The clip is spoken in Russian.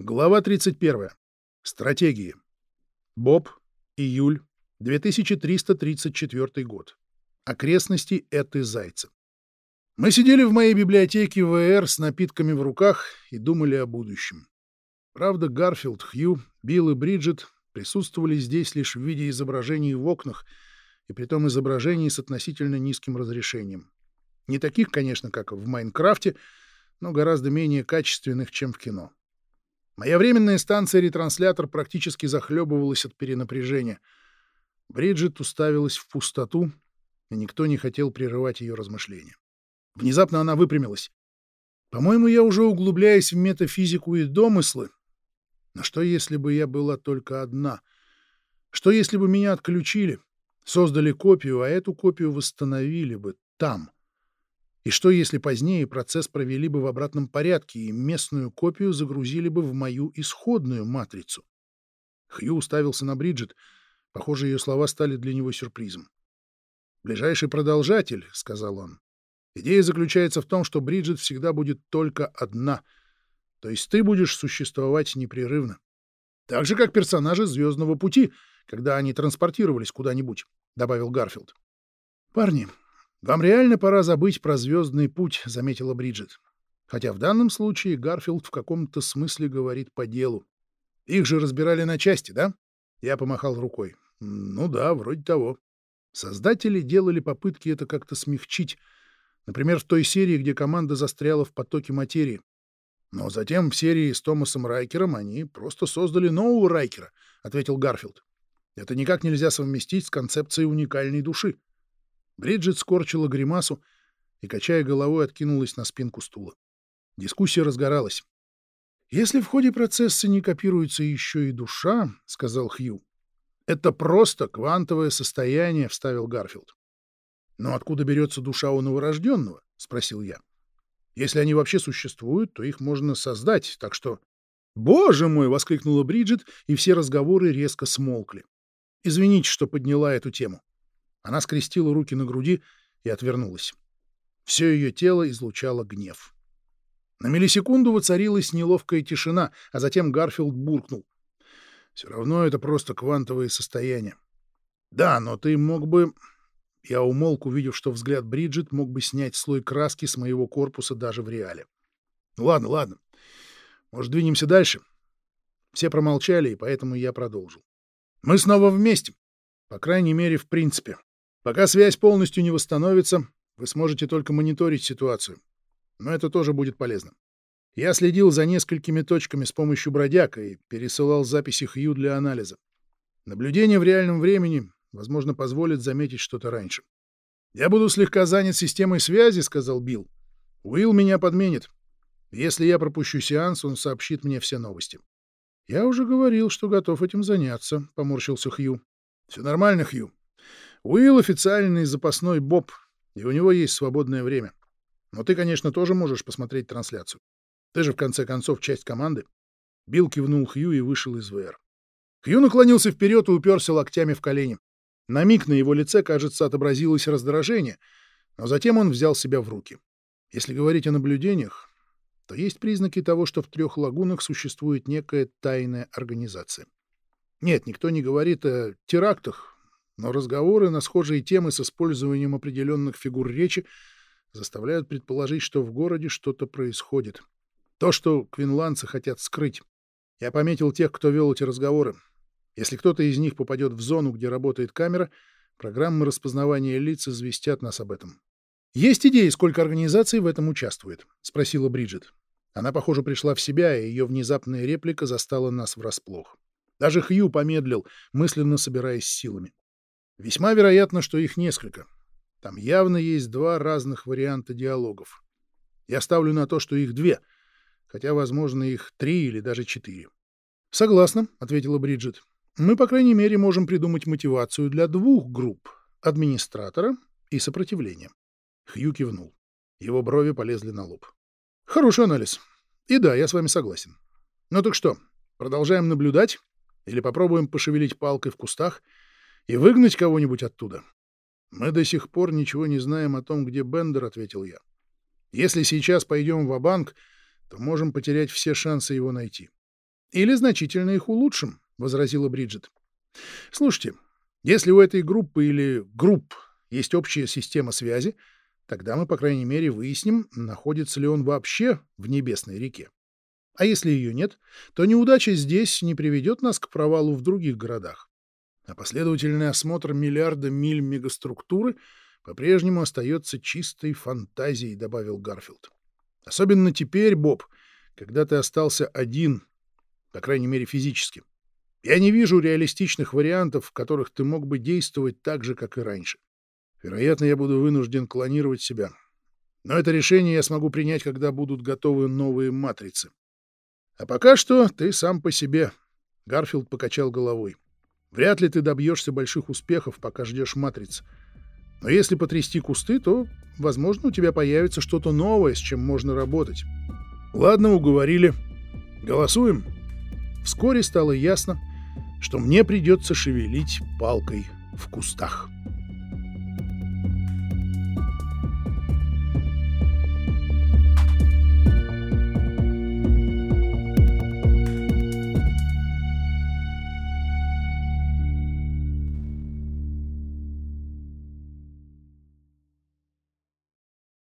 Глава 31. Стратегии. Боб. Июль. 2334 год. Окрестности Эты Зайца. Мы сидели в моей библиотеке ВР с напитками в руках и думали о будущем. Правда, Гарфилд, Хью, Билл и Бриджит присутствовали здесь лишь в виде изображений в окнах, и притом изображений с относительно низким разрешением. Не таких, конечно, как в Майнкрафте, но гораздо менее качественных, чем в кино. Моя временная станция-ретранслятор практически захлебывалась от перенапряжения. Бриджит уставилась в пустоту, и никто не хотел прерывать ее размышления. Внезапно она выпрямилась. По-моему, я уже углубляюсь в метафизику и домыслы. Но что, если бы я была только одна? Что, если бы меня отключили, создали копию, а эту копию восстановили бы там? И что, если позднее процесс провели бы в обратном порядке и местную копию загрузили бы в мою исходную матрицу? Хью уставился на Бриджит. Похоже, ее слова стали для него сюрпризом. «Ближайший продолжатель», — сказал он. «Идея заключается в том, что Бриджит всегда будет только одна, то есть ты будешь существовать непрерывно. Так же, как персонажи «Звездного пути», когда они транспортировались куда-нибудь», — добавил Гарфилд. «Парни, «Вам реально пора забыть про звездный путь», — заметила Бриджит. Хотя в данном случае Гарфилд в каком-то смысле говорит по делу. Их же разбирали на части, да? Я помахал рукой. Ну да, вроде того. Создатели делали попытки это как-то смягчить. Например, в той серии, где команда застряла в потоке материи. Но затем в серии с Томасом Райкером они просто создали нового Райкера, — ответил Гарфилд. Это никак нельзя совместить с концепцией уникальной души. Бриджит скорчила гримасу и, качая головой, откинулась на спинку стула. Дискуссия разгоралась. «Если в ходе процесса не копируется еще и душа, — сказал Хью, — это просто квантовое состояние, — вставил Гарфилд. «Но откуда берется душа у новорожденного?» — спросил я. «Если они вообще существуют, то их можно создать, так что...» «Боже мой!» — воскликнула Бриджит, и все разговоры резко смолкли. «Извините, что подняла эту тему. Она скрестила руки на груди и отвернулась. Все ее тело излучало гнев. На миллисекунду воцарилась неловкая тишина, а затем Гарфилд буркнул. «Все равно это просто квантовые состояния. Да, но ты мог бы...» Я умолк, увидев, что взгляд Бриджит мог бы снять слой краски с моего корпуса даже в реале. «Ну ладно, ладно. Может, двинемся дальше?» Все промолчали, и поэтому я продолжил. «Мы снова вместе. По крайней мере, в принципе. Пока связь полностью не восстановится, вы сможете только мониторить ситуацию. Но это тоже будет полезно. Я следил за несколькими точками с помощью бродяга и пересылал записи Хью для анализа. Наблюдение в реальном времени, возможно, позволит заметить что-то раньше. «Я буду слегка занят системой связи», — сказал Билл. «Уилл меня подменит. Если я пропущу сеанс, он сообщит мне все новости». «Я уже говорил, что готов этим заняться», — поморщился Хью. «Все нормально, Хью. Уилл официальный запасной Боб, и у него есть свободное время. Но ты, конечно, тоже можешь посмотреть трансляцию. Ты же, в конце концов, часть команды. Билл кивнул Хью и вышел из ВР. Хью наклонился вперед и уперся локтями в колени. На миг на его лице, кажется, отобразилось раздражение, но затем он взял себя в руки. Если говорить о наблюдениях, то есть признаки того, что в трех лагунах существует некая тайная организация. Нет, никто не говорит о терактах, но разговоры на схожие темы с использованием определенных фигур речи заставляют предположить, что в городе что-то происходит. То, что квинландцы хотят скрыть. Я пометил тех, кто вел эти разговоры. Если кто-то из них попадет в зону, где работает камера, программы распознавания лиц известят нас об этом. «Есть идеи, сколько организаций в этом участвует?» — спросила Бриджит. Она, похоже, пришла в себя, и ее внезапная реплика застала нас врасплох. Даже Хью помедлил, мысленно собираясь силами. Весьма вероятно, что их несколько. Там явно есть два разных варианта диалогов. Я ставлю на то, что их две, хотя, возможно, их три или даже четыре. «Согласна», — ответила Бриджит. «Мы, по крайней мере, можем придумать мотивацию для двух групп — администратора и сопротивления». Хью кивнул. Его брови полезли на лоб. «Хороший анализ. И да, я с вами согласен. Ну так что, продолжаем наблюдать или попробуем пошевелить палкой в кустах — и выгнать кого-нибудь оттуда. Мы до сих пор ничего не знаем о том, где Бендер, — ответил я. Если сейчас пойдем в банк то можем потерять все шансы его найти. Или значительно их улучшим, — возразила Бриджит. Слушайте, если у этой группы или групп есть общая система связи, тогда мы, по крайней мере, выясним, находится ли он вообще в небесной реке. А если ее нет, то неудача здесь не приведет нас к провалу в других городах. А последовательный осмотр миллиарда миль мегаструктуры по-прежнему остается чистой фантазией, добавил Гарфилд. Особенно теперь, Боб, когда ты остался один, по крайней мере физически. Я не вижу реалистичных вариантов, в которых ты мог бы действовать так же, как и раньше. Вероятно, я буду вынужден клонировать себя. Но это решение я смогу принять, когда будут готовы новые матрицы. А пока что ты сам по себе. Гарфилд покачал головой. Вряд ли ты добьешься больших успехов, пока ждешь матриц. Но если потрясти кусты, то, возможно, у тебя появится что-то новое, с чем можно работать. Ладно, уговорили. Голосуем. Вскоре стало ясно, что мне придется шевелить палкой в кустах.